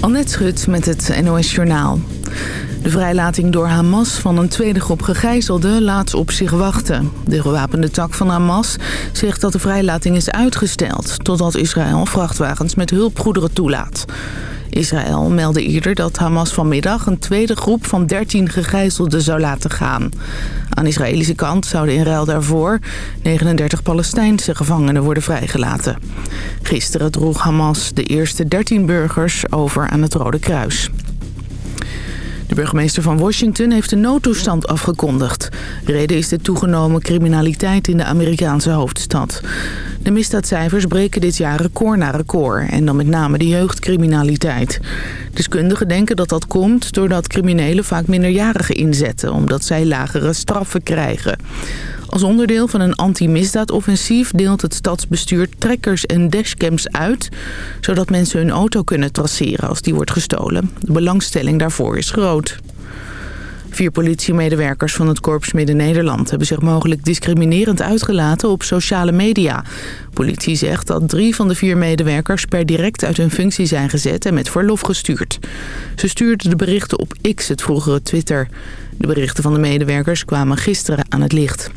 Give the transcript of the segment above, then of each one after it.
Annette Schut met het NOS Journaal. De vrijlating door Hamas van een tweede groep gegijzelden laat op zich wachten. De gewapende tak van Hamas zegt dat de vrijlating is uitgesteld... totdat Israël vrachtwagens met hulpgoederen toelaat. Israël meldde eerder dat Hamas vanmiddag een tweede groep van 13 gegijzelden zou laten gaan. Aan de Israëlische kant zouden in ruil daarvoor 39 Palestijnse gevangenen worden vrijgelaten. Gisteren droeg Hamas de eerste 13 burgers over aan het Rode Kruis. De burgemeester van Washington heeft een noodtoestand afgekondigd. Reden is de toegenomen criminaliteit in de Amerikaanse hoofdstad. De misdaadcijfers breken dit jaar record na record. En dan met name de jeugdcriminaliteit. Deskundigen denken dat dat komt doordat criminelen vaak minderjarigen inzetten... omdat zij lagere straffen krijgen. Als onderdeel van een anti-misdaadoffensief deelt het stadsbestuur trekkers en dashcams uit... zodat mensen hun auto kunnen traceren als die wordt gestolen. De belangstelling daarvoor is groot. Vier politiemedewerkers van het Korps Midden-Nederland... hebben zich mogelijk discriminerend uitgelaten op sociale media. Politie zegt dat drie van de vier medewerkers... per direct uit hun functie zijn gezet en met verlof gestuurd. Ze stuurden de berichten op X, het vroegere Twitter. De berichten van de medewerkers kwamen gisteren aan het licht.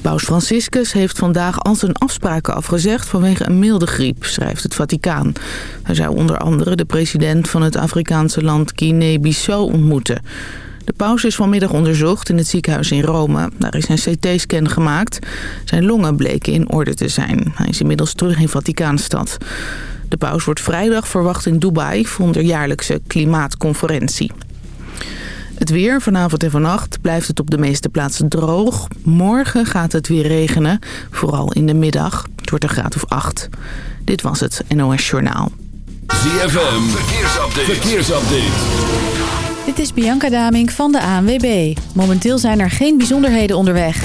Paus Franciscus heeft vandaag al zijn afspraken afgezegd vanwege een milde griep, schrijft het Vaticaan. Hij zou onder andere de president van het Afrikaanse land Guinea-Bissau ontmoeten. De paus is vanmiddag onderzocht in het ziekenhuis in Rome. Daar is een CT-scan gemaakt. Zijn longen bleken in orde te zijn. Hij is inmiddels terug in Vaticaanstad. De paus wordt vrijdag verwacht in Dubai voor de jaarlijkse klimaatconferentie. Het weer, vanavond en vannacht, blijft het op de meeste plaatsen droog. Morgen gaat het weer regenen, vooral in de middag. Het wordt een graad of 8. Dit was het NOS Journaal. ZFM, verkeersupdate. verkeersupdate. Dit is Bianca Damink van de ANWB. Momenteel zijn er geen bijzonderheden onderweg.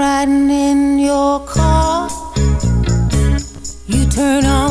Riding in your car. You turn on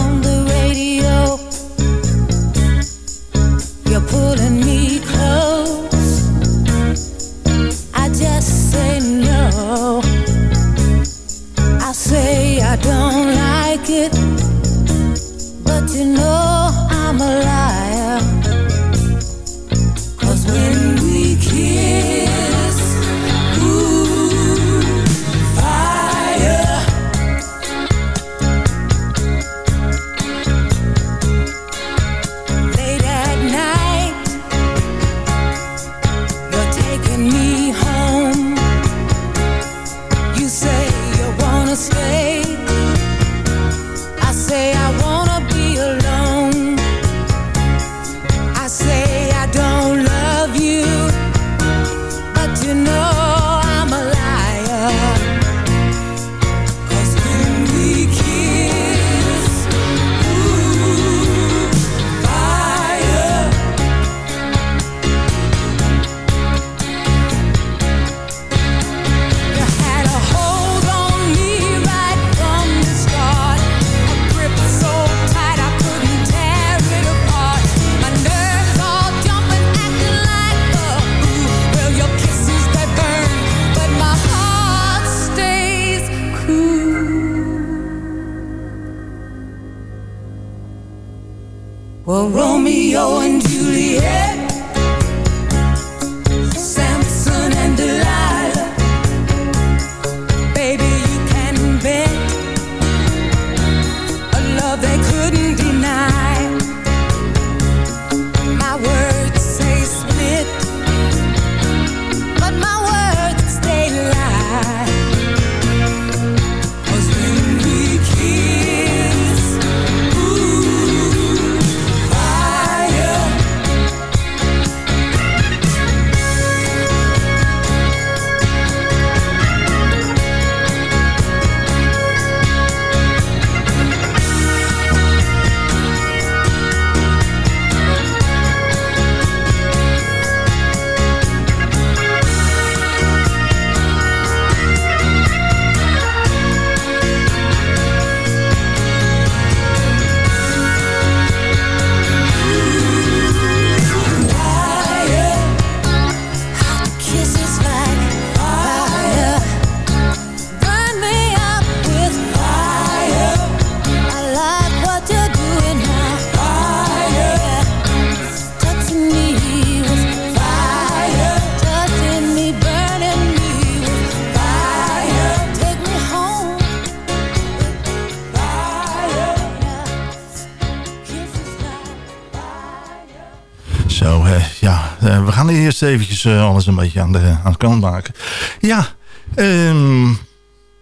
gaan eerst eventjes eh, alles een beetje aan de, aan de kant maken. Ja, ehm,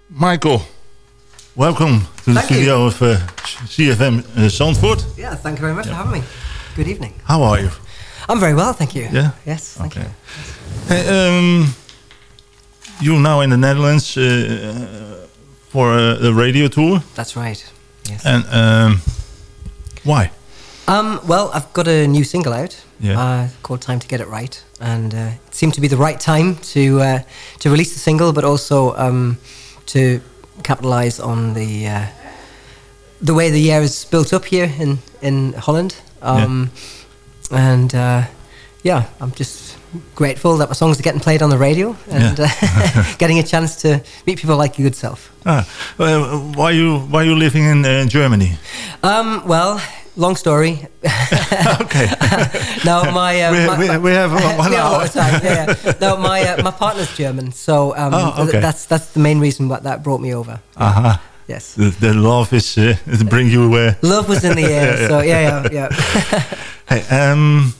Michael, welcome to the you. studio of uh, CFM uh, Zandvoort. Yeah, thank you very much for having me. Good evening. How are you? I'm very well, thank you. Yeah? Yes, thank Okay. Hey, um, you now in the Netherlands uh, for a, a radio tour. you. That's right. Yes. And um, why? Um, well, I've got a new single out Yeah. uh, called "Time to Get It Right," and uh, it seemed to be the right time to uh, to release the single, but also um, to capitalize on the uh, the way the year is built up here in in Holland. Um, And uh, yeah, I'm just grateful that my songs are getting played on the radio and uh, getting a chance to meet people like your good self. Ah, uh, why you why you living in uh, Germany? Um, well, long story. okay. no, my, uh, We- my, we- my- we have one we a hour. lot of time. Yeah, yeah. No, my uh, my partner's German, so um, Oh, th- that's that's the main reason what that brought me over. Aha. Yes, The, the love is uh, to bring you. Uh, love was in the air. Yeah, So yeah, yeah, yeah. hey, um,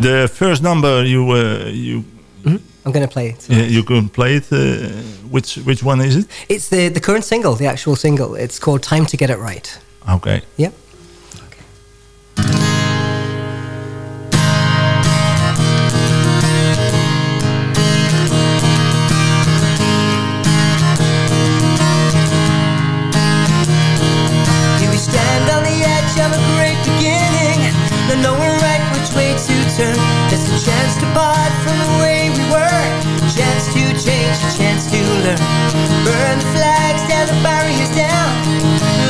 the first number you uh, you I'm gonna play it. yeah, you can play it. Uh, which which one is it? It's the the current single, the actual single. It's called "Time to Get It Right." Okay. Yep. Turn. Just a chance to part from the way we were, chance to change, a chance to learn. Burn the flags, tear the barriers down,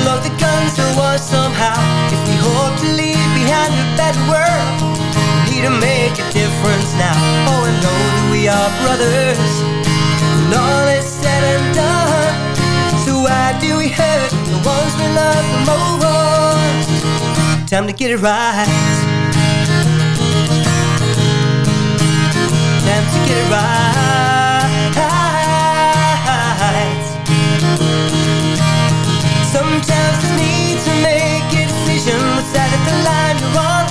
load the guns to war somehow. If we hope to leave behind a better world, we need to make a difference now. Oh, and know that we are brothers. When all is said and done, so why do we hurt the ones we love the most? Time to get it right. Sometimes you need to make a decision. The line you're on?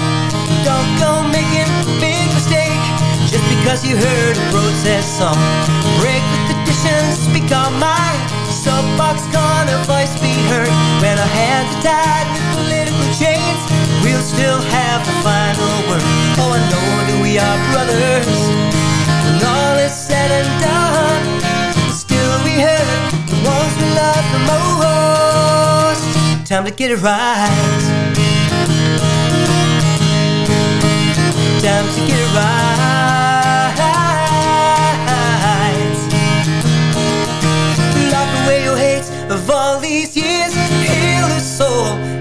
Don't go making a big mistake just because you heard a protest song. Break the tradition, speak our mind. Soapbox corner voice be heard. When our hands are tied with political chains, we'll still have the final word. Oh, I know that we are brothers. Is said and done, still we hurt the ones we love the most. Time to get it right. Time to get it right.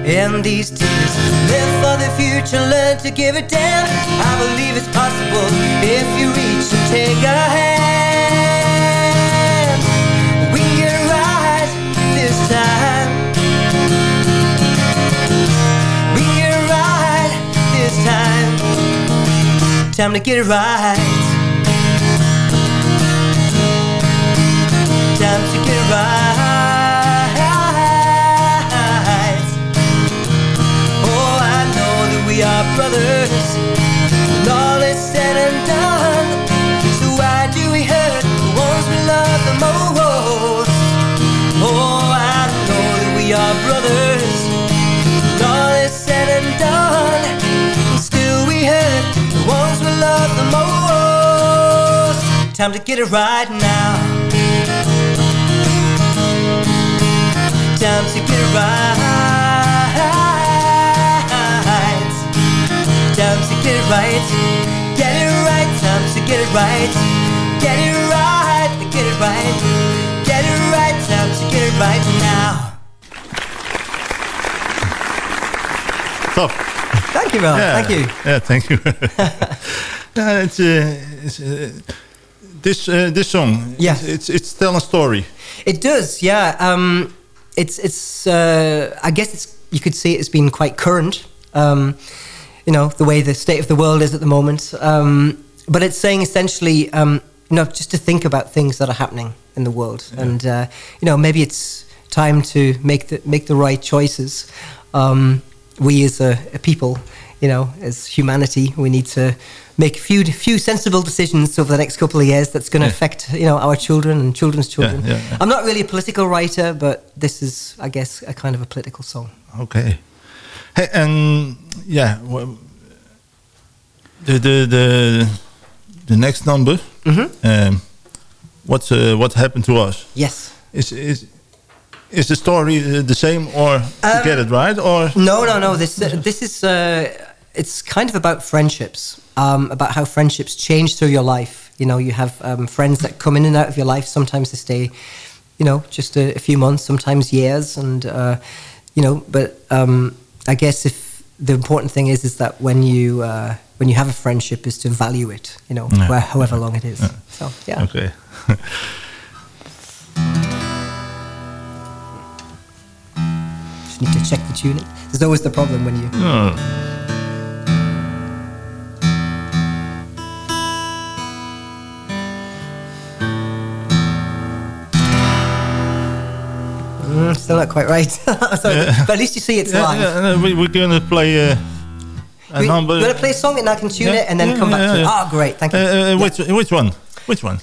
In these tears. Live for the future, learn to give it down. I believe it's possible if you reach and take a hand. We can right this time. We can right this time. Time to get it right. Time to get it right now. Time to get it right. Time to get it right. Get it right. Time to get it right. Get it right. Get it right. Get it right. Time to get it right now. You, Ron. Yeah. Thank you. Yeah, thank you. yeah, it's, uh, it's, uh, this uh, this song. Yes. It's it's tell a story. It does, yeah. Um, it's it's. Uh, I guess it's. You could say it's been quite current. Um, you know the way the state of the world is at the moment. Um, but it's saying essentially, um, you know, just to think about things that are happening in the world, and uh, you know, maybe it's time to make the make the right choices. Um, we as a, a people, you know, as humanity, we need to make a few few sensible decisions over the next couple of years that's going to Yeah. affect you know our children and children's children. yeah, yeah. I'm not really a political writer, but this is, I guess, a kind of a political song. Okay. Hey, and yeah, well, the the the the next number. Mm -hmm. Um, what's uh, what happened to us? Yes. Is is is the story uh, the same or to Um, get it right or? No, no, no. This uh, this is uh, it's kind of about friendships, um, about how friendships change through your life. You know, you have um, friends that come in and out of your life. Sometimes they stay, you know, just a, a few months, sometimes years, and uh, you know. But um, I guess if the important thing is is that when you uh, when you have a friendship, is to value it. You know, Yeah. where, however long it is. So yeah. Okay. Just need to check the tuning. There's always the problem when you. Oh. Still not quite right. Sorry, but at least you see it's Yeah, live. yeah, uh, we, we're gonna play uh, a We, number. you want to play a song and I can tune Yeah, it and then yeah, come back yeah, to it. yeah. Oh, great, thank you. Uh, uh, Yeah. which which one? Which one?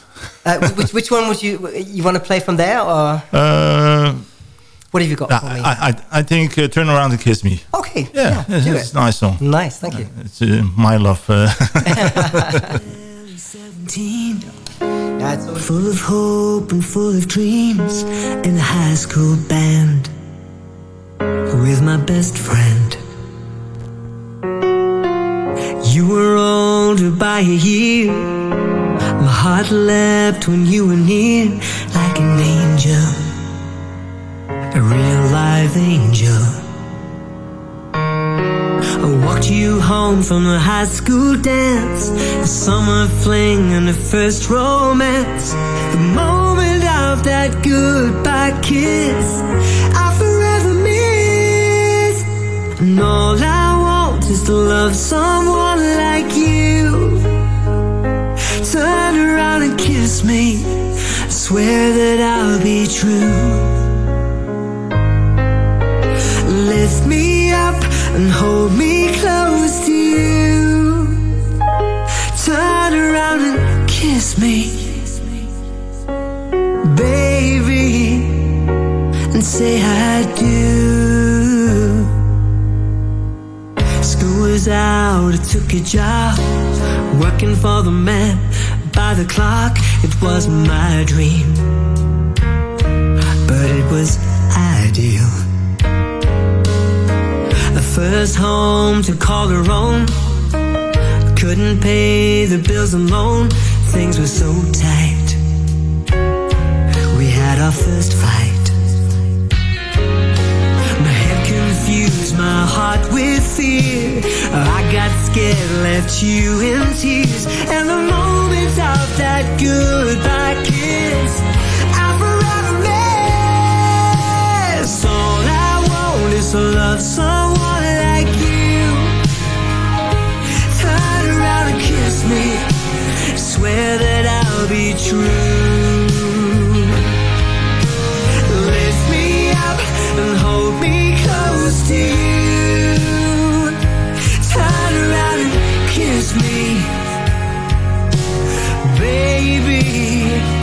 Uh, which which one would you you want to play from there or Uh, what have you got for me? I, I I think uh, turn around and kiss me. okay, Yeah, yeah, it's, do it's it. a nice song. Nice, thank you. It's uh, my love. full of hope and full of dreams in a high school band with my best friend. You were older by a year. My heart leapt when you were near, like an angel, a real live angel. I walked you home from the high school dance, the summer fling and the first romance. The moment of that goodbye kiss, I forever miss. And all I want is to love someone like you. Turn around and kiss me. I swear that I'll be true. And hold me close to you. Turn around and kiss me, baby, and say I do. School was out, I took a job, working for the man by the clock. It was my dream, but it was ideal. First home to call her own. Couldn't pay the bills alone. Things were so tight. We had our first fight. My head confused, my heart with fear. I got scared, left you in tears. And the moment of that goodbye kiss, I forever miss. All I want is to love someone me. Swear that I'll be true. Lift me up and hold me close to you. Turn around and kiss me, baby.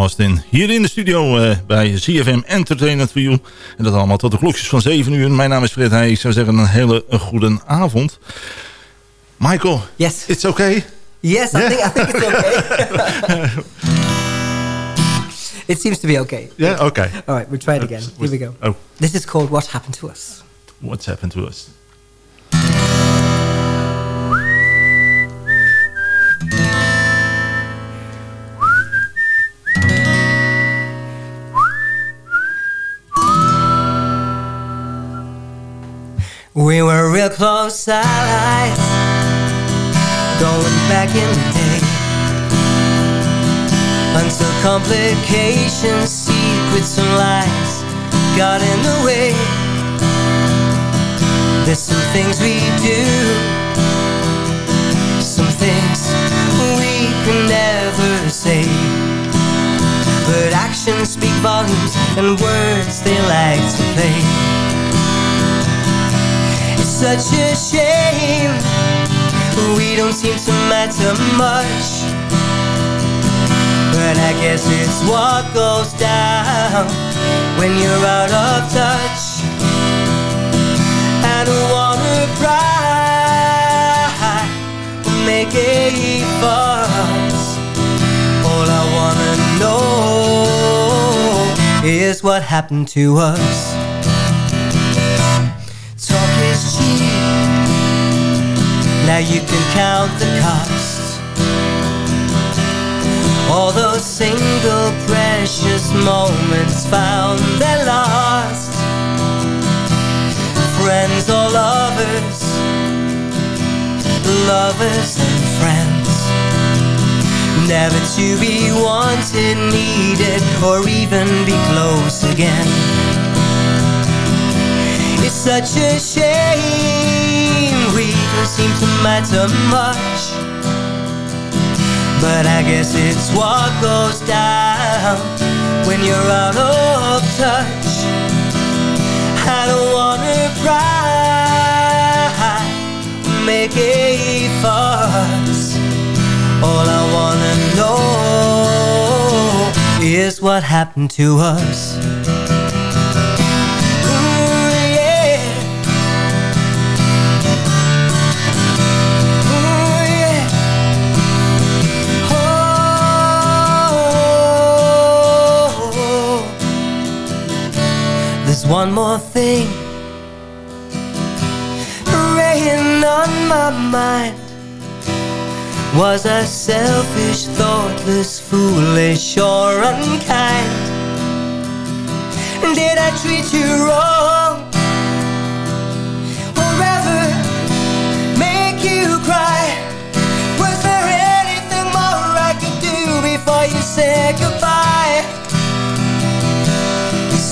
Austin. Hier in de studio eh, bij CFM Entertainment for You. En dat allemaal tot de klokjes van 7 uur. Mijn naam is Fred Heij. Ik zou zeggen een hele goede avond. Michael, Yes. it's okay? Yes, I Yeah. think I think it's okay. it seems to be okay. Yeah, okay. All right, we'll try it again. Here we go. Oh, This is called What Happened to Us. what's happened to us? We were real close allies. Going back in the day. Until complications, secrets and lies Got in the way. There's some things we do. Some things we can never say. But actions speak volumes And words they like to play such a shame we don't seem to matter much. But I guess it's what goes down when you're out of touch. I don't wanna cry, make a fuss. All I wanna know is what happened to us. Now you can count the cost. All those single precious moments found they're lost. Friends or lovers, lovers and friends. Never to be wanted, needed, or even be close again. It's such a shame we don't seem to matter much. But I guess it's what goes down when you're out of touch. I don't wanna cry, make a fuss. All I wanna know is what happened to us. One more thing weighing on my mind. Was I selfish, thoughtless, foolish, or unkind? Did I treat you wrong? Or ever make you cry? Was there anything more I could do before you said goodbye?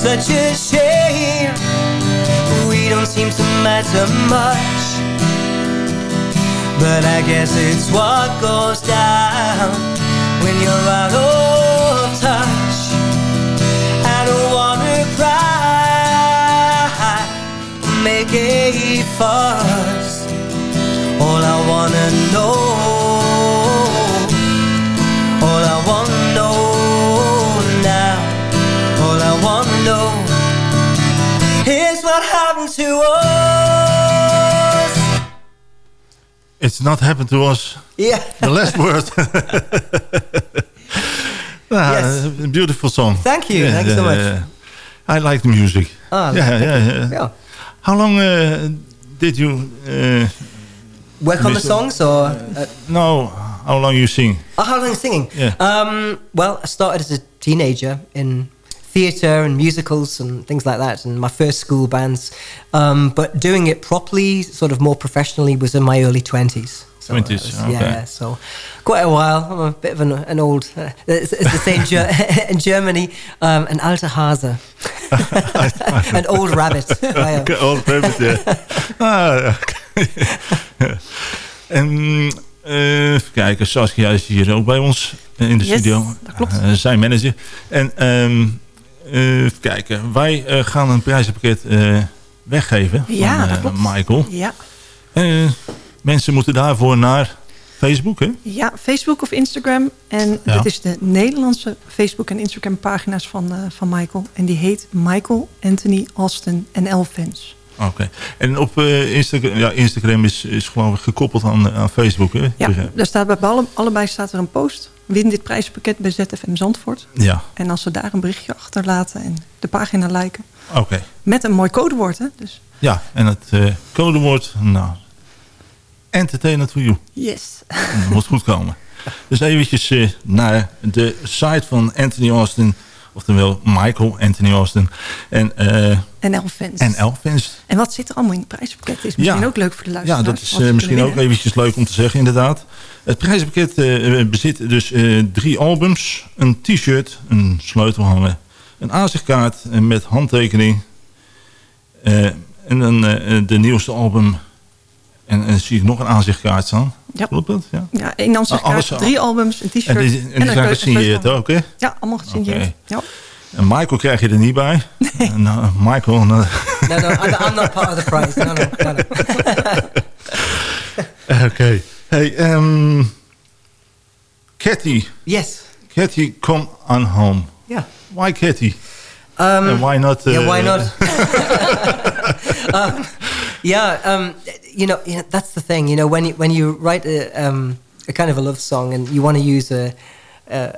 Such a shame we don't seem to matter much. But I guess it's what goes down when you're out of touch. I don't wanna cry, make a fuss. All I wanna know, It's not happened to us. Yeah. The last word. Ah, Yes. beautiful song. Thank you, thank you so much. I like the music. Ah, yeah, yeah, yeah. Yeah. How long uh, did you... Uh, Work on the songs or uh, know how long you sing? oh, how long singing? Yeah. Um, well, I started as a teenager in theatre and musicals and things like that, and my first school bands. Um, but doing it properly, sort of more professionally, was in my early twenties. So 20s, was- okay. Yeah, so quite a while. I'm a bit of an, an old, uh, it's, it's the same Ger- in Germany, um, an alter Hase, an old rabbit. I. Old rabbit, yeah. ah, oké. en eh, even kijken, Saskia is hier ook bij ons in de Yes, studio. dat klopt. Eh, zijn manager. En ehm, eh, even kijken, wij eh, gaan een prijzenpakket eh, weggeven Ja, van eh. Michael. Ja. Eh, mensen moeten daarvoor naar... Facebook, hè? Ja, Facebook of Instagram. En Ja. dit is de Nederlandse Facebook en Instagram pagina's van, eh, van Michael. En die heet Michael Anthony Austin NL Fans. Oké. En op eh, Instagram, ja, Instagram is, is geloof ik gekoppeld aan, aan Facebook, hè? Ja, Begrijp- daar staat bij alle, allebei staat er een post. Win dit prijzenpakket bij ZFM Zandvoort. Ja, En als ze daar een berichtje achterlaten en de pagina liken. oké. Met een mooi codewoord, hè? Dus Ja, en het eh, codewoord, nou, entertainment for you. yes. Dat moet goed komen. Dus eventjes eh, naar de site van Anthony Austin, oftewel Michael Anthony Austin en eh NL Fans. NL fans. En wat zit er allemaal in het prijzenpakket? Is misschien Ja. ook leuk voor de Ja, luisteraars. dat is misschien ook eventjes leuk om te zeggen, inderdaad. Het prijzenpakket eh, bezit dus eh, drie albums, een t-shirt, een sleutelhanger, een aanzichtkaart eh, met handtekening eh, en dan eh, de nieuwste album. En dan zie ik nog een aanzichtkaart staan. Ja. Klopt dat? Ja. Ja, één Amsterdam, Ah, alles- drie albums, een t-shirt En die, en die een zijn gesigneerd een ook, hè? Ja, allemaal gesigneerd. Ja. En Michael krijg je er niet bij. En, nou, Michael, nou, No, no, I'm, I'm not part of the prize. No, no, no, no. oké. Hey, ehm Cathy. Yes. Cathy, come on home. Yeah. Why Cathy? Um, And why not... yeah, why uh, not? um, yeah, um, you know, you know, that's the thing. You know, when you when you write a, um, a kind of a love song and you want to use a a,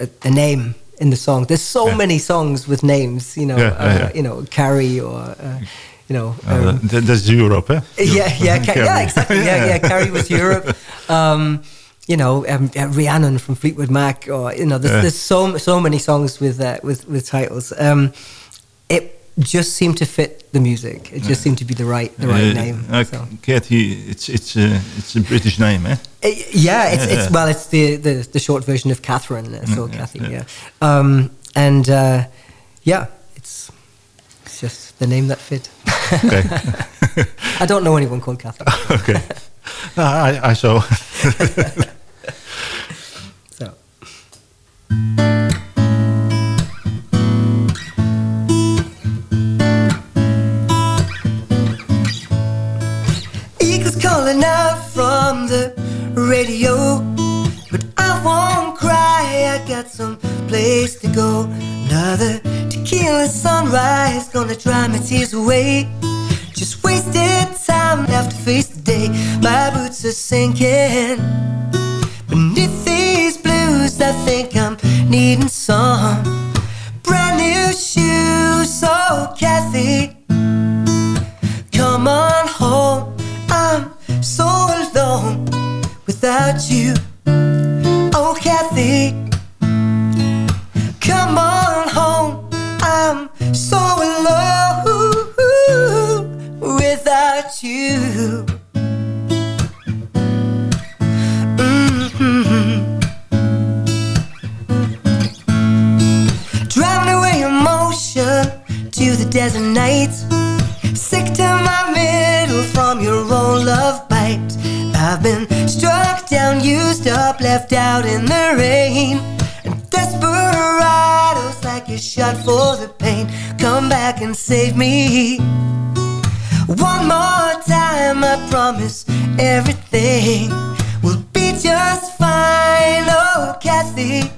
a a name in the song, there's so Yeah. many songs with names. You know, Yeah, uh, you know, Carrie or uh, you know. uh, um, that- that's Europe, hè? yeah, yeah, yeah, exactly. Yeah, yeah. Carrie was Europe. Um, you know, um, uh, Rhiannon from Fleetwood Mac, or you know, there's, Yeah. there's so so many songs with uh, with with titles. Um, it just seemed to fit the music. It just seemed to be the right the right Uh, name. uh, so. Cathy, it's, it's, uh, it's a British name, hè? Uh, yeah, it's, Yeah. it's well, it's the, the the short version of Catherine, uh, so yeah, Kathy. yeah. Yeah, Um, and uh, yeah, it's it's just the name that fit. Oké. I don't know anyone called Catherine. okay. Nou, I, I saw. So. Eagles calling out from the radio, but I won't cry. I got some place to go. Another tequila sunrise gonna dry my tears away. Just wasted time, have to face the day. My boots are sinking. Beneath these blues, I think I'm needing some brand new shoes. So, Kathy, come on home. I'm so alone without you. Oh, Kathy, come on home. I'm so alone without you. Mm-hmm. Driving away emotion to the desert nights. Sick to my middle from your own love bite. I've been struck down, used up, left out in the rain. Desperados like a shot for the pain. Come back and save me. One more time, I promise everything will be just fine. Oh, Kathy,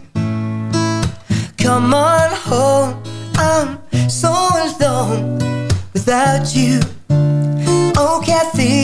come on home. I'm so alone without you. Oh, Kathy,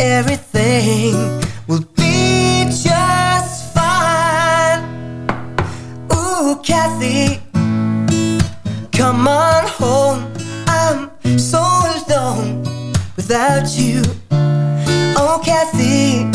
everything will be just fine. Ooh, Kathy, come on home. I'm so alone without you. Oh, Kathy,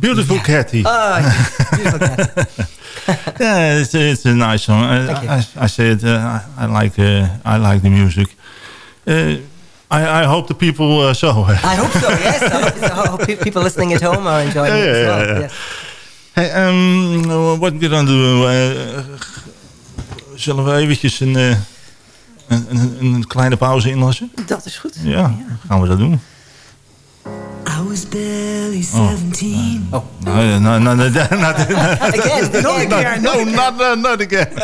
Ja. Beautiful Cathy. Oh. Beautiful cat. Yeah, it's, it's a nice song. Uh, Thank you. I, I said uh, I, I like uh, I like the music. Uh, I, I hope the people uh, so. I hope so, yes. I hope, I hope pe- people listening at home are enjoying Yeah, it as yeah, well. yeah. Yes. Hey, um, wat we doen? Uh, zullen we eventjes een, uh, een, een, een kleine pauze inlassen? Dat is goed. Ja, gaan we dat doen. I was barely 17. Oh. No, no, no, no, no, not, Again, no, again. no, no, not, uh, not again.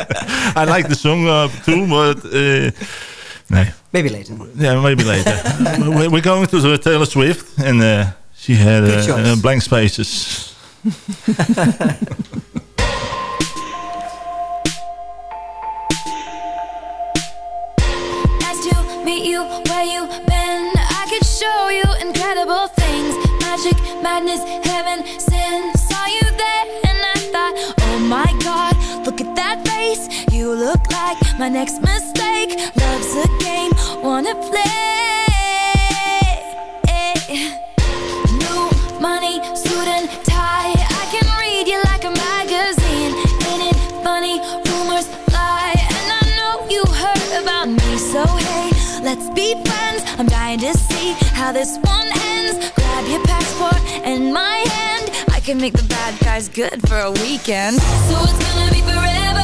I like the song uh, too, but uh, nee. Maybe later. Yeah, maybe later. We- We're going to the Taylor Swift, and uh, she had Good uh, choice. uh, blank spaces. Nice to meet you where you been. I could show you incredible things. Magic, madness, heaven, sin. Saw you there and I thought, oh my god, look at that face. You look like my next mistake. Love's a game, wanna play. New money, suit and tie. I can read you like a magazine. Ain't it funny? Rumors fly, and I know you heard about me. So hey, let's be friends. I'm dying to see how this one ends. Your passport and my hand. I can make the bad guys good for a weekend. So it's gonna be forever,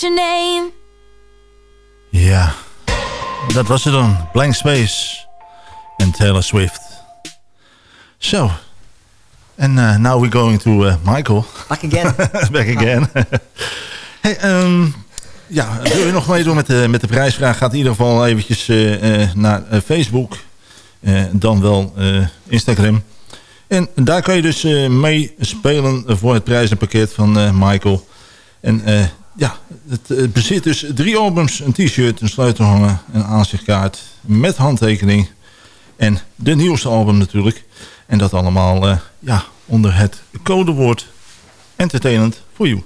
Your name. Ja, dat was het dan. Blank Space en Taylor Swift. Zo. En uh, now we're going to uh, Michael. Back again. Back again. hey, ehm, ja, wil je nog meedoen met de, met de prijsvraag? Gaat in ieder geval eventjes eh, eh, naar eh, Facebook. Eh, dan wel eh, Instagram. En daar kan je dus eh, mee spelen voor het prijzenpakket van eh, Michael. En eh, ja, het, het bezit dus drie albums, een t-shirt, een sleutelhanger, een aanzichtkaart met handtekening. En de nieuwste album natuurlijk. En dat allemaal eh, ja, onder het codewoord Entertainment for You.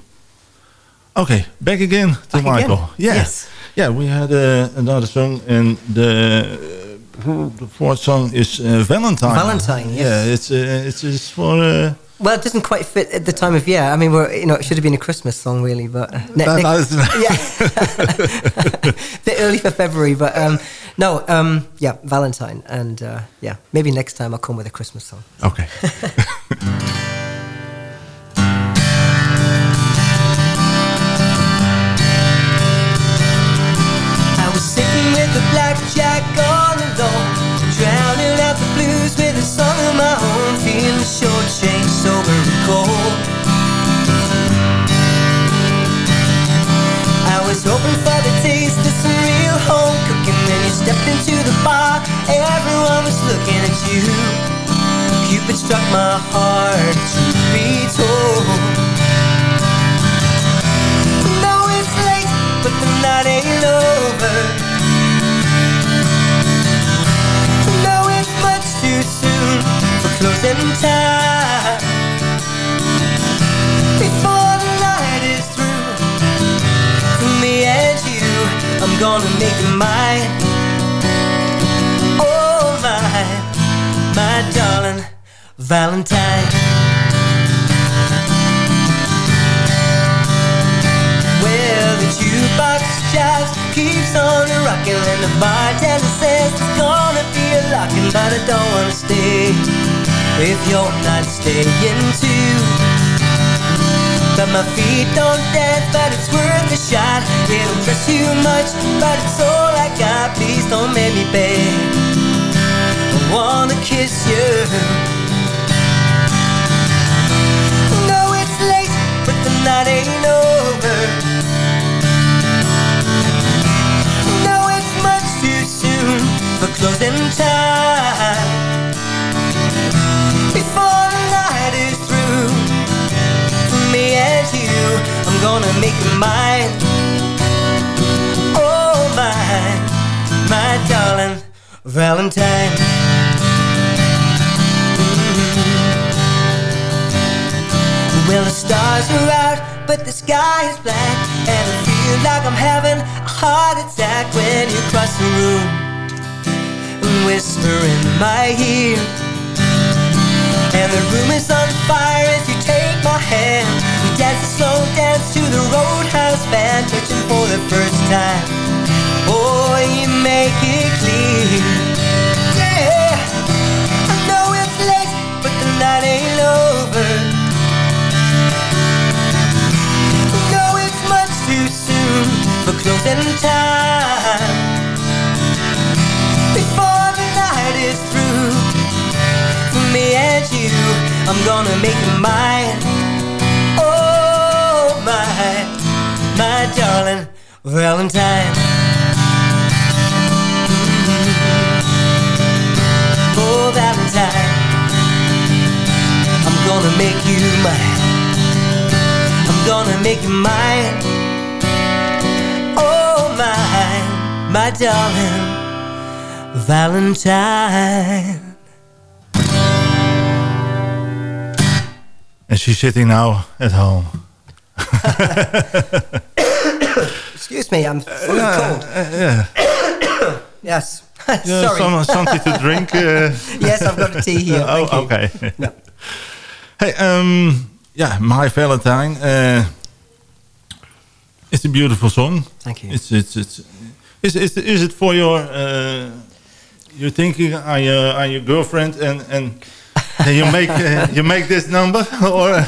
Okay, back again to Back Michael. again? Yeah. Yes. Yeah, we had uh, another song and the, uh, the fourth song is uh, Valentine. Valentine, yes. Yeah, it's, it's, it's for... Well, it doesn't quite fit at the time of year. I mean, we're you know it should have been a Christmas song really, but ne- no, it's- yeah, bit early for February, but um, no, um, yeah, Valentine, and uh, yeah, maybe next time I'll come with a Christmas song. Okay. I was sitting with the blackjack all alone, drowning out the blues with a song of my own, feeling shortchanged, sober and cold. I was hoping for the taste of some real home cooking. Then you stepped into the bar, everyone was looking at you. Cupid struck my heart, truth be told. No, it's late, but the night ain't over. No, it's much too soon for closing time. Gonna make it mine. Oh, mine, my darling Valentine. Well, the jukebox just keeps on rocking And the bartender says it's gonna be a locking But I don't wanna stay if you're not staying too But my feet don't dance, but it's worth a shot. It'll cost you much, but it's all I got. Please don't make me beg. I wanna kiss you. No, it's late, but the night ain't over. No, it's much too soon for closing time make mine. Oh, mine, my darling Valentine. Well, the stars are out, but the sky is black And I feel like I'm having a heart attack When you cross the room. And whisper in my ear And the room is on fire as you take my hand. We dance a slow dance to the Roadhouse band Touching for the first time. Oh, you make it clear. Yeah, I know it's late, but the night ain't over. No, it's much too soon for closing time. Before the night is through For me and you, I'm gonna make it mine. Oh, my, my darling Valentine. Oh, Valentine. I'm gonna make you mine. I'm gonna make you mine. Oh, mine, my darling Valentine And she's sitting now at home. Excuse me, I'm full of cold. yeah. Yes, Yeah, sorry. some, something to drink. Uh, yes, I've got a tea here. oh, okay. Yeah. Hey, um, yeah, My Valentine. Uh, it's a beautiful song. Thank you. It's it's it's. Is is is it for your? Uh, you're thinking on your on your girlfriend and and. And you make uh, you make this number or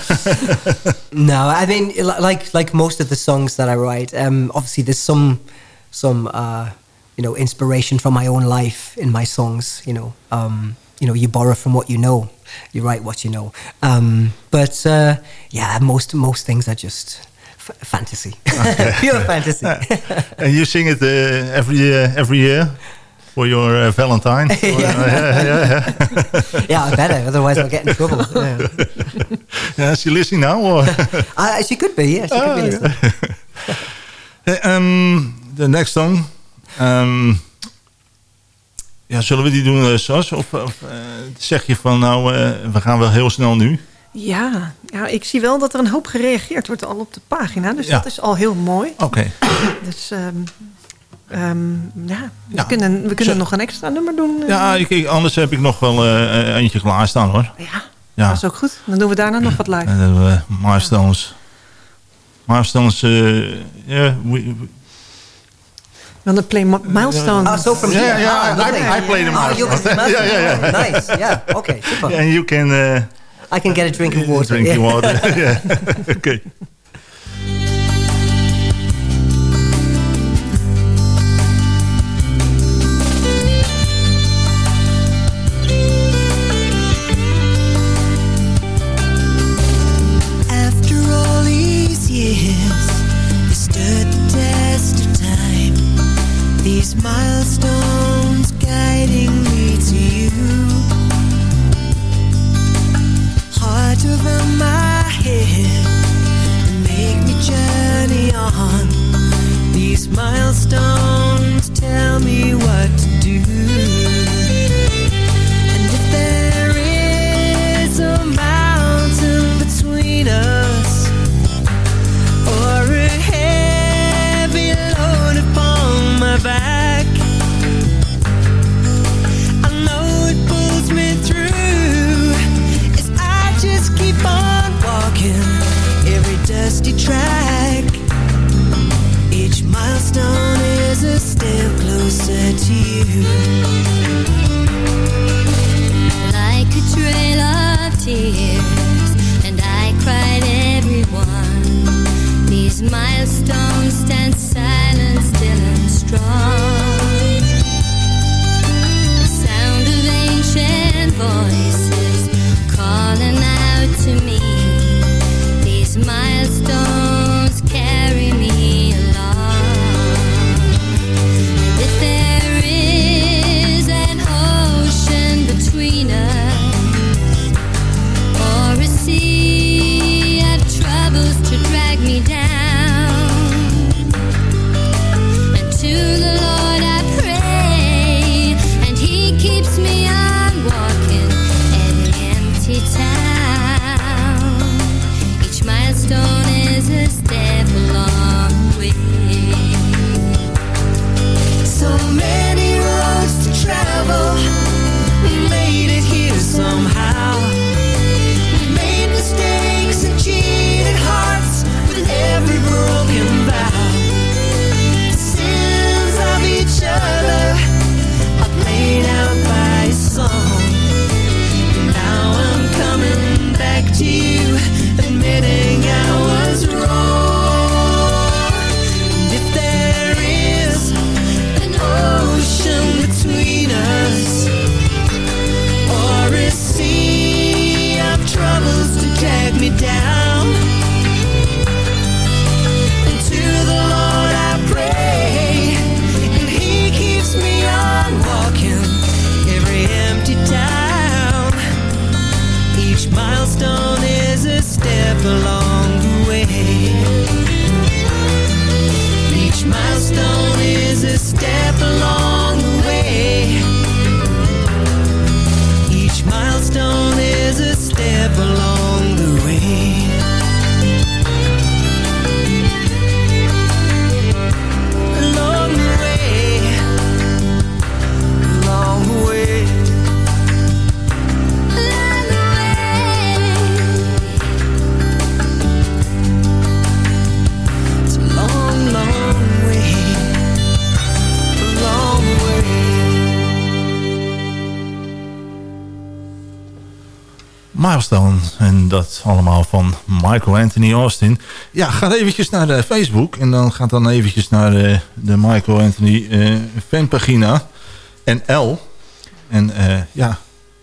No, I mean, like like most of the songs that I write, um, obviously there's some some uh, you know inspiration from my own life in my songs. You know, um, you know, you borrow from what you know, you write what you know. Um, but uh, yeah, most most things are just f- fantasy, pure fantasy. and you sing it uh, every uh, every year. For your uh, Valentine. Yeah. yeah, yeah, I better. Otherwise, I'll get in trouble. Yeah. Yeah, is she listening now? Or? Uh, she could be. Yeah, she could be listening. Hey, um, the next song. Um, ja, zullen we die doen, uh, Sas? Of, of eh, zeg je van, nou, eh, we gaan wel heel snel nu? Ja, ja, ik zie wel dat er een hoop gereageerd wordt al op de pagina. Dus Ja. dat is al heel mooi. Oké. Dus ehm, ehm, ja, we Ja. kunnen, we kunnen Zo. nog een extra nummer doen. eh. Ja, ik, ik- anders heb ik nog wel eh, eentje klaarstaan, hoor. Ja, Ja. dat is ook goed. Dan doen we daarna nog wat live. En dan hebben we Milestones. Milestones, eh, ja, we- we- Dan de Play Mi- Milestone. Ah, so from Ja, here. ja, Ah, I- lovely. I play the Ah, you mouse. can Ja, ja, ja. Oh, nice. Yeah. Okay. Super. and you can uh, I can get a drink of water. drink yeah. your water. yeah. Oké. Journey on. These milestones tell me what to do. Milestone is a step closer to you. Michael Anthony Austin. Ja, ga eventjes naar de Facebook. En dan gaat dan eventjes naar de, de Michael Anthony eh, fanpagina. En L. En eh, ja,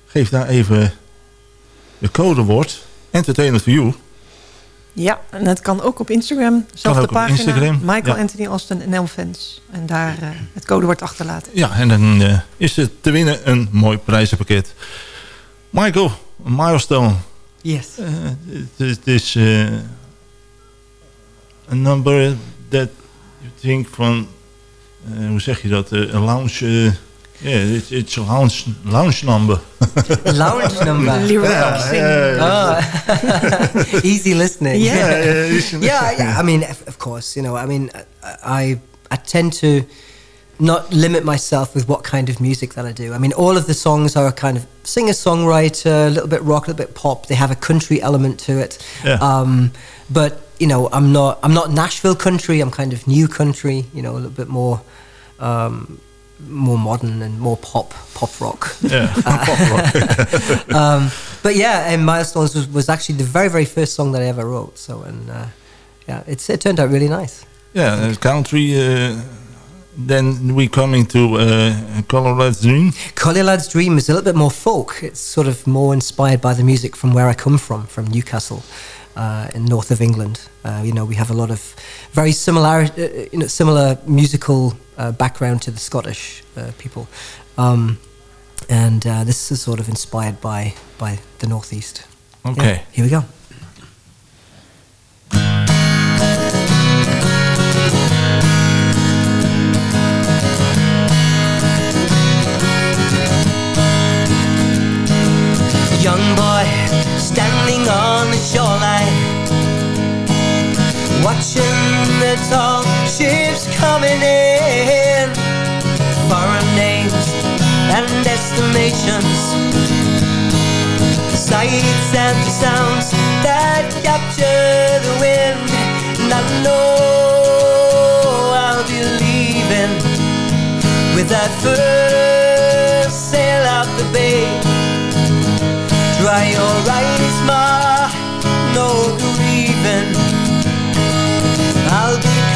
geef daar even de codewoord. Entertainment for You. Ja, en het kan ook op Instagram. Zelfde ook op pagina. Instagram, Michael ja. Anthony Austin NL Fans. En daar eh, het codewoord achterlaten. Ja, en dan eh, is er te winnen een mooi prijzenpakket. Michael, milestone. Yes. Uh, it, it is uh, a number that you think van, uh, hoe zeg je dat, uh, een lounge, uh, yeah, it's, it's a lounge, lounge number. Lounge number. Lyrics. Oh. Easy listening. Yeah. yeah, yeah, it's- yeah, yeah. I mean, of, of course, you know. I mean, I I tend to not limit myself with what kind of music that I do. I mean, all of the songs are a kind of singer-songwriter, a little bit rock, a little bit pop. They have a country element to it. Yeah. Um, but you know, I'm not I'm not Nashville country. I'm kind of new country. You know, a little bit more. Um, more modern and more pop pop rock Yeah, pop rock. um, but yeah, and Milestones was, was actually the very, very first song that I ever wrote. So, and uh, yeah, it's, it turned out really nice. yeah, country. Uh, then we coming to uh, Collier Lad's Dream. Collier Lad's Dream is a little bit more folk. It's sort of more inspired by the music from where I come from, from Newcastle. Uh, in north of England, uh, you know, we have a lot of very similar, uh, you know, similar musical uh, background to the Scottish uh, people, um, and uh, this is sort of inspired by by the northeast. Okay. Yeah, here we go. Young boy standing on the shoreline, watching the tall ships coming in, foreign names and destinations sights and sounds that capture the wind. And I know I'll be leaving with that first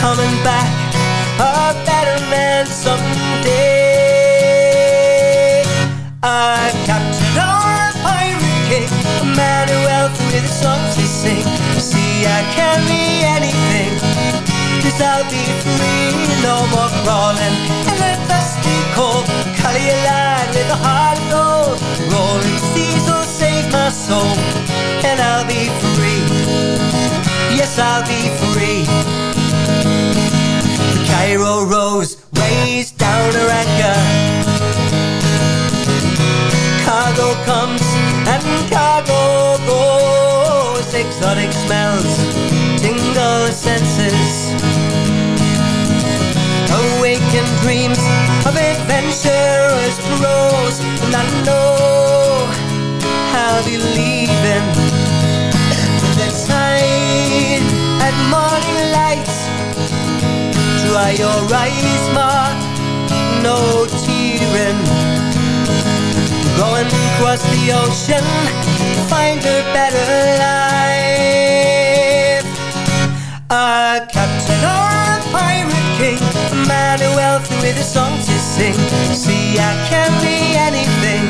coming back a better man someday. A captain or a pirate king, a man who out with the songs they sing. See, I can be anything, cause I'll be free, no more crawling in the dusty cold. Collie a lad with a heart of gold, rolling seas will save my soul, and I'll be free. Yes, I'll be free. Cairo rose weighs down her anchor cargo comes and cargo goes. Exotic smells tingle senses. Awakened dreams of adventurous prose, and I know I'll be leaving the tide at morning light. Dry your eyes, ma, no tearing going across the ocean find a better life. A captain or a pirate king, a man who wealth with a song to sing. See, I can be anything,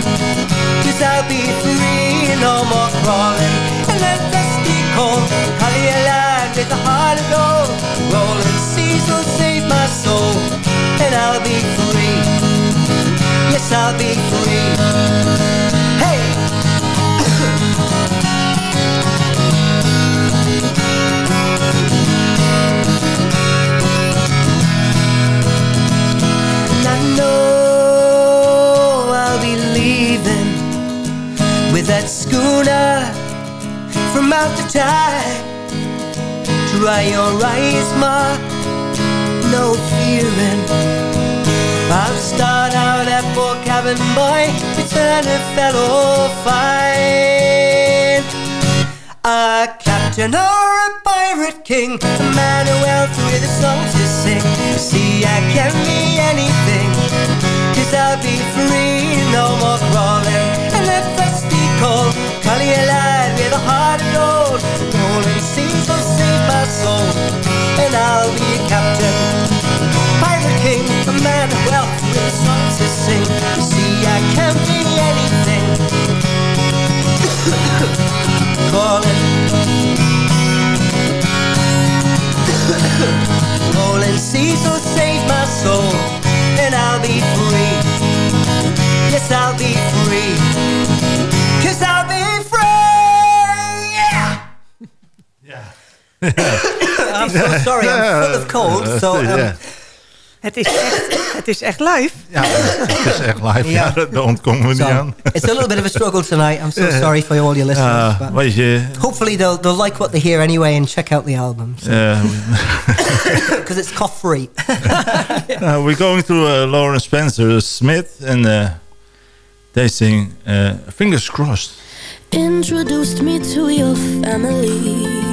cause I'll be free, no more crawling in the dusty cold. Collie a lad with a heart of gold, rolling will save my soul, and I'll be free. Yes, I'll be free. Hey! And I know I'll be leaving with that schooner from out the tide. Dry your eyes, ma, no fearing. I'll start out at poor cabin boy, return a fellow fine. A captain or a pirate king, a man who wealth with a song to sing. See, I can be anything, cause I'll be free, no more crawling. And that dusty cold, collie a lad with a heart of gold. Rolling seas my soul, and I'll be a captain. Pirate king, a man of wealth with songs to sing. You see, I can be anything. Call it. Rolling seas will save my soul, and I'll be free. Yes, I'll be free. Cause I'll I'm so sorry, I'm full of cold. So, um, ja. Het is echt, het is echt live. ja, het is echt live. Ja, Ja. daar ontkomen we niet so aan. it's a little bit of a struggle tonight. I'm so sorry for all your listeners. Ja, but weet je... hopefully they'll, they'll like what they hear anyway and check out the album. Because it's cough free. Uh, we're going to uh, Lauren Spencer Smith and uh, they sing uh, Fingers Crossed. Introduced me to your family.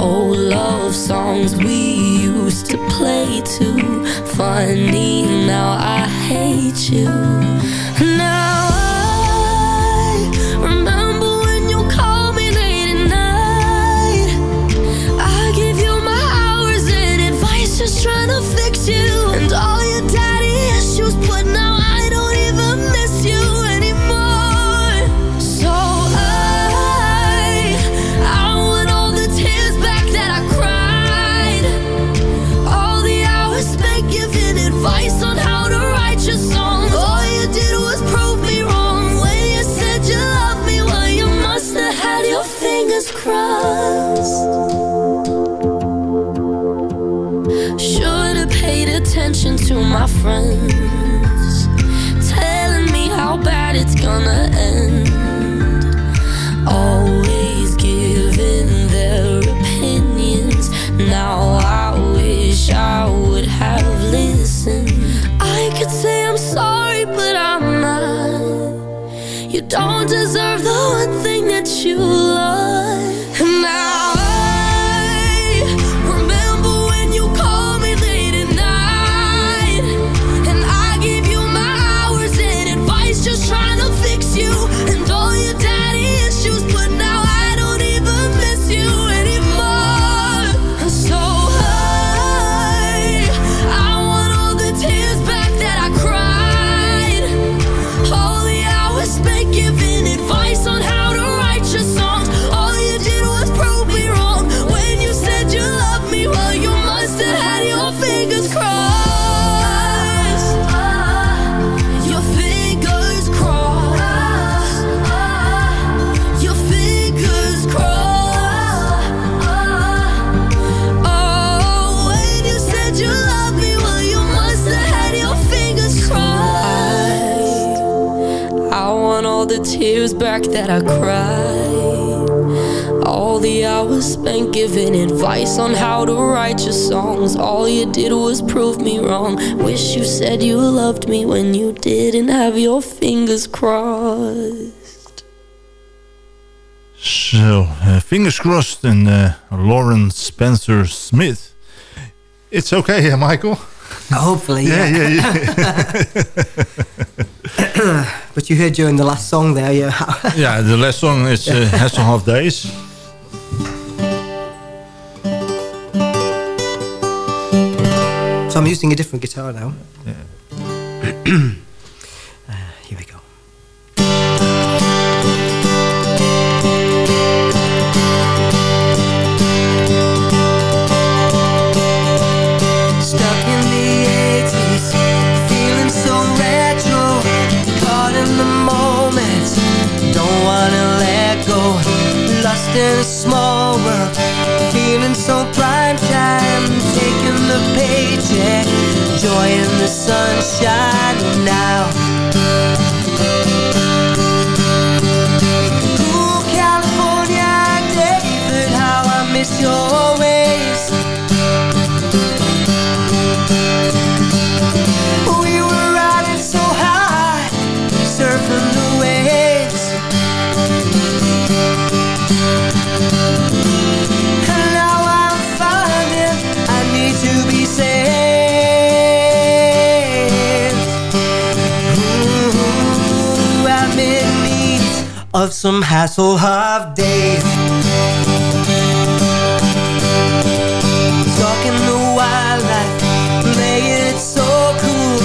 Old love songs we used to play too. Funny, now I hate you. To my friends, that I cried. All the hours spent giving advice on how to write your songs. All you did was prove me wrong. Wish you said you loved me when you didn't have your fingers crossed. So, uh, Fingers Crossed and uh, Lauren Spencer Smith. It's okay, Michael? Hopefully, Yeah, yeah. yeah, yeah. But you heard during the last song there, yeah. yeah, the last song is uh, Hasselhoff Days. so I'm using a different guitar now. Uh, a small world, feeling so prime time, taking the paycheck, joy in the sunshine now. Some Hasselhoff days. Stalking the wildlife, playing it so cool,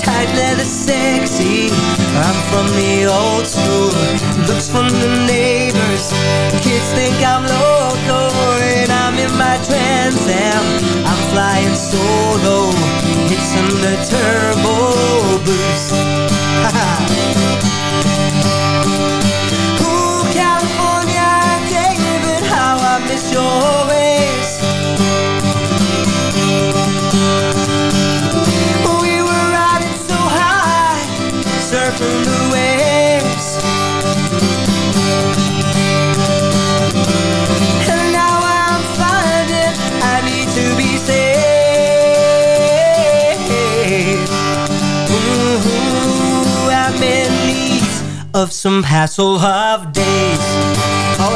tight leather sexy. calls from the old school. Looks from the neighbors. Kids think I'm loco and I'm in my trance and I'm flying solo. It's in the turbo boost. miss your. We were riding so high, surfing the waves. And now I'm finding I need to be saved. Ooh, I'm in need of some Hasselhoff days. All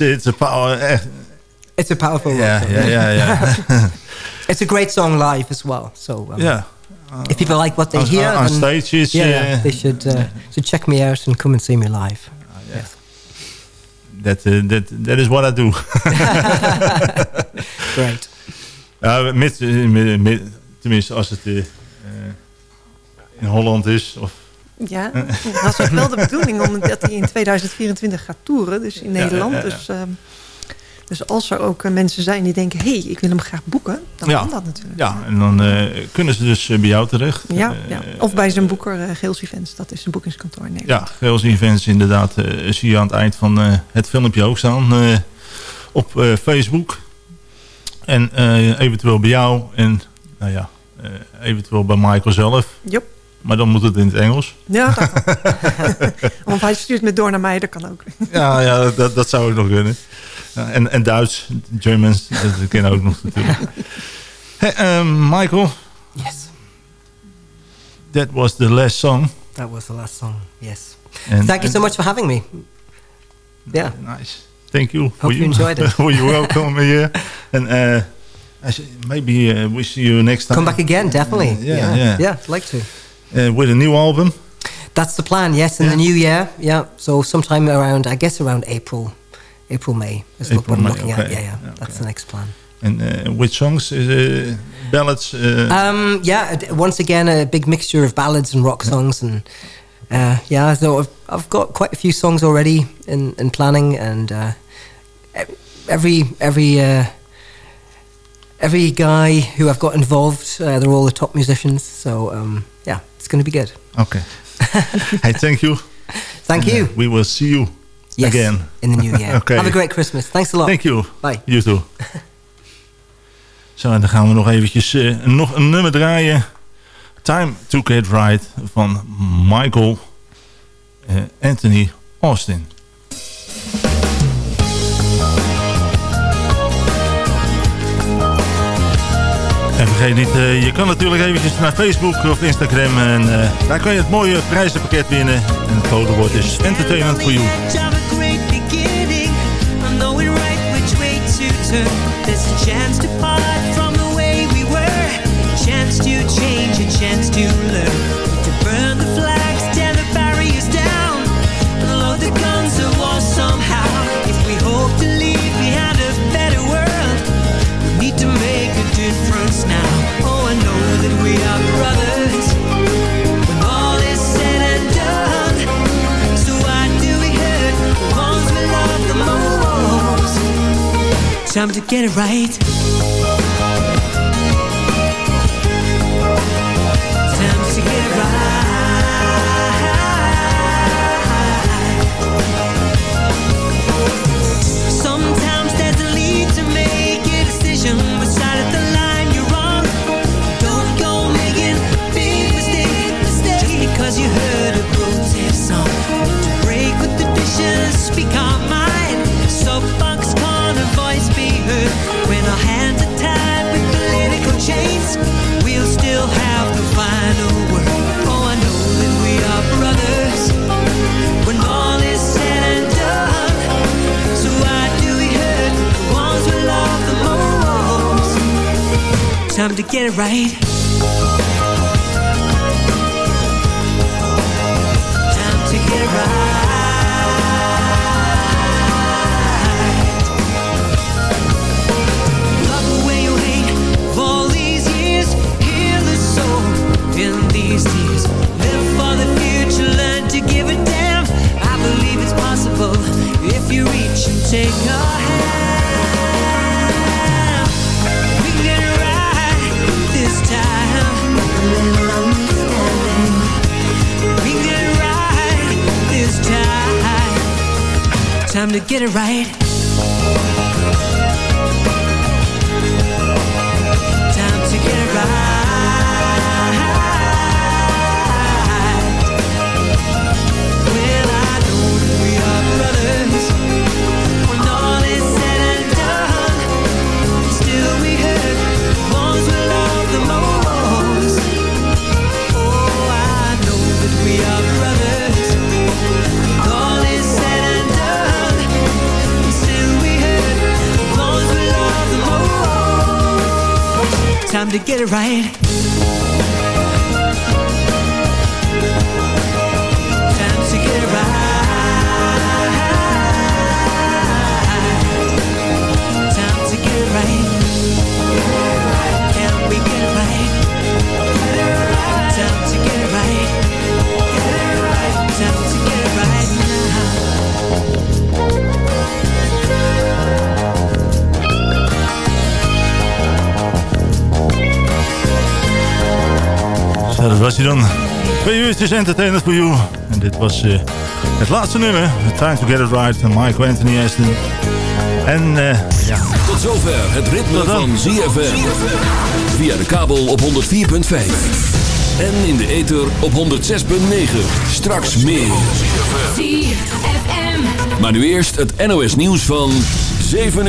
It's, it's a power. Echt. It's a powerful Ja, song. ja, ja. ja. It's a great song live as well. So um, ja. if people like what they On- hear, on then- stage is, yeah, uh, yeah, they should uh, should check me out and come and see me live. That, uh, that, that is what I do. Great. Eh, mi- mi- tenminste, als het eh, eh, in Holland is. Of, Ja, dat was ook wel de bedoeling omdat hij in 2024 gaat toeren, dus in Nederland. ja, ja. Dus, ehm, dus als er ook eh, mensen zijn die denken, hé, hey, ik wil hem graag boeken, dan Ja. kan dat natuurlijk. ja, en dan eh, kunnen ze dus eh, bij jou terecht. Ja, Eh, ja. Of bij zijn boeker uh, Geels Events, dat is een boekingskantoor in Nederland. Ja, Geels Events inderdaad. eh, zie je aan het eind van eh, het filmpje ook staan. eh, op eh, Facebook. En eh, eventueel bij jou. En nou ja, eh, eventueel bij Michael zelf. Yep. Maar dan moet het in het Engels. Ja, dat of hij stuurt me door naar mij, dat kan ook. Ja, ja dat, dat zou ik nog kunnen. Ja, en, en Duits, Germans, dat kennen ook nog natuurlijk. Hey, um, Michael. Yes. That was the last song. That was the last song. Yes. And- Thank you so much for having me. Yeah. Nice. Thank you. Hope you enjoyed it. for your welcome here. And uh, maybe uh, we see you next time. Come back again, definitely. Yeah, yeah, yeah. yeah. I'd like to. Uh, with a new album. That's the plan. Yes, in Yeah. the new year. Yeah. So sometime around, I guess around April, April May is what April, I'm May, looking at. Yeah, yeah. Yeah, That's the next plan. And uh, which songs? Uh, ballads? Uh, Um, yeah, once again, a big mixture of ballads and rock songs, and uh, yeah, so I've, I've got quite a few songs already in, in planning, and uh, every every uh, every guy who I've got involved, uh, they're all the top musicians. So um, it's going to be good. okay. hey, thank you. Thank And, uh, you. we will see you Yes, again. in the new year. Okay. Have a great Christmas. Thanks a lot. Thank you. Bye. You too. Zo, en dan gaan we nog eventjes eh, nog een nummer draaien. Time to Get Right van Michael eh, Anthony Austin. vergeet niet, eh, je kan natuurlijk eventjes naar Facebook of Instagram. En eh, daar kan je het mooie prijzenpakket winnen. En het wordt is Entertainment voor jou. time to get it right. time to get it right. Time to get it right. Love the way you hate all these years. Heal the soul in these tears. to get it right. time to get it right. dat was je dan. Twee is entertainment voor jou. En dit was eh, het laatste nummer. Time to get it right. van Michael Anthony Aston. En eh, ja. Tot zover het ritme van ZFM. Via de kabel op 104.5. En in de ether op 106.9. Straks meer. ZFM. Maar nu eerst het NOS nieuws van 7